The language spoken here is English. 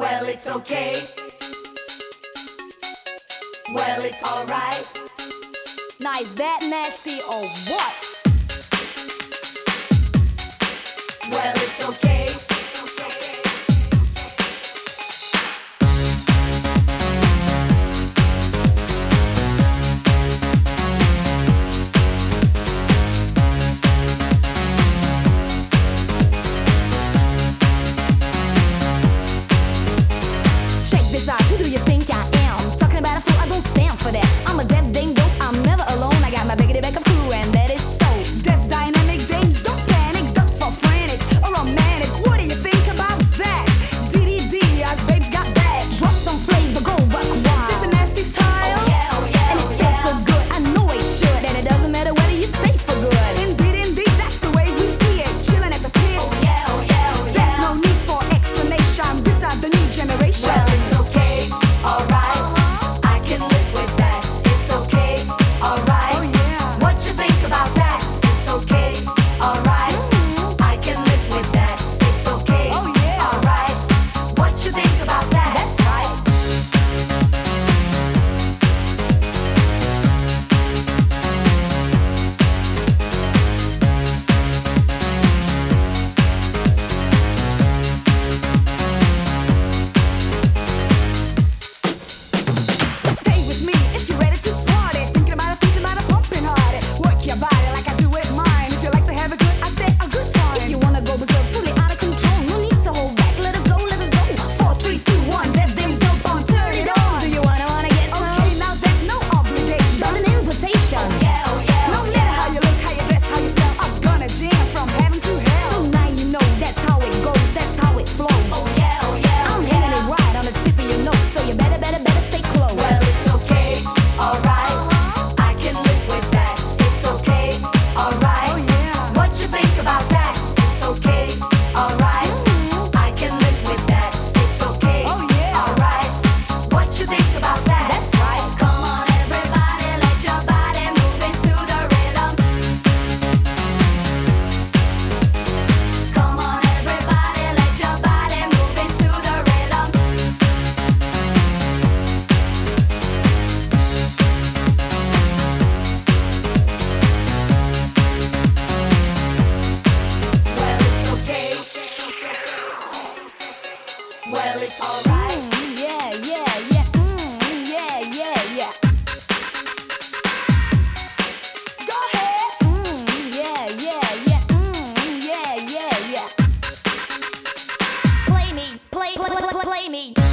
Well, it's okay. Well, it's alright. Nice, that nasty or what? Well, it's okay. you think? play me.